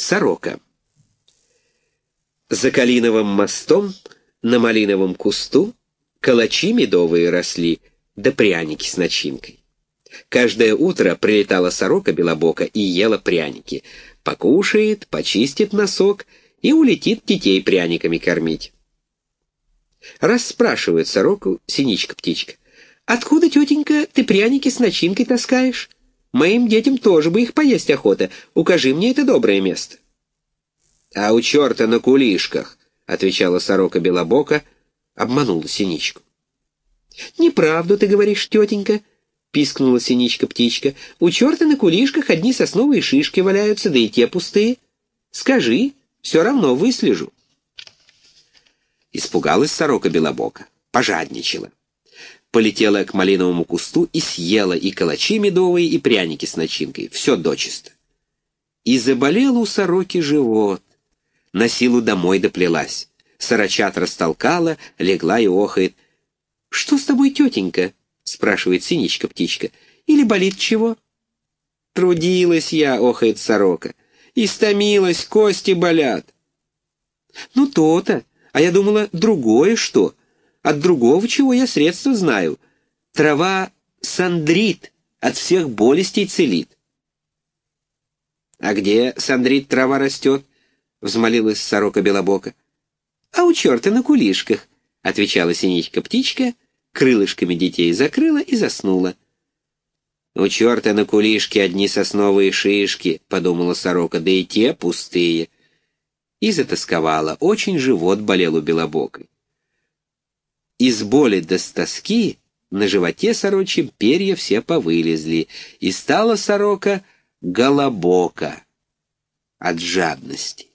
Сорока. За Калиновым мостом на малиновом кусту калачи медовые росли, да пряники с начинкой. Каждое утро прилетала сорока белобока и ела пряники. Покушает, почистит носок и улетит детей пряниками кормить. Раз спрашивает сороку синичка-птичка, «Откуда, тетенька, ты пряники с начинкой таскаешь? Моим детям тоже бы их поесть охота. Укажи мне это доброе место». «А у черта на кулишках», — отвечала сорока Белобока, обманула синичку. «Неправду ты говоришь, тетенька», — пискнула синичка-птичка. «У черта на кулишках одни сосновые шишки валяются, да и те пустые. Скажи, все равно выслежу». Испугалась сорока Белобока, пожадничала. Полетела к малиновому кусту и съела и калачи медовые, и пряники с начинкой, все дочисто. И заболел у сороки живот. На силу домой доплелась. Сорочат растолкала, легла и охает. «Что с тобой, тетенька?» — спрашивает синичка-птичка. «Или болит чего?» «Трудилась я», — охает сорока. «Истомилась, кости болят». «Ну то-то. А я думала, другое что? От другого чего я средства знаю. Трава сандрит, от всех болестей целит». «А где сандрит трава растет?» — взмолилась сорока Белобока. «А у черта на кулишках», — отвечала синичка-птичка, крылышками детей закрыла и заснула. «У черта на кулишке одни сосновые шишки», — подумала сорока, — «да и те пустые». И затасковала, очень живот болел у белобокой. Из боли до с тоски на животе сорочьем перья все повылезли, и стала сорока голобока от жадности.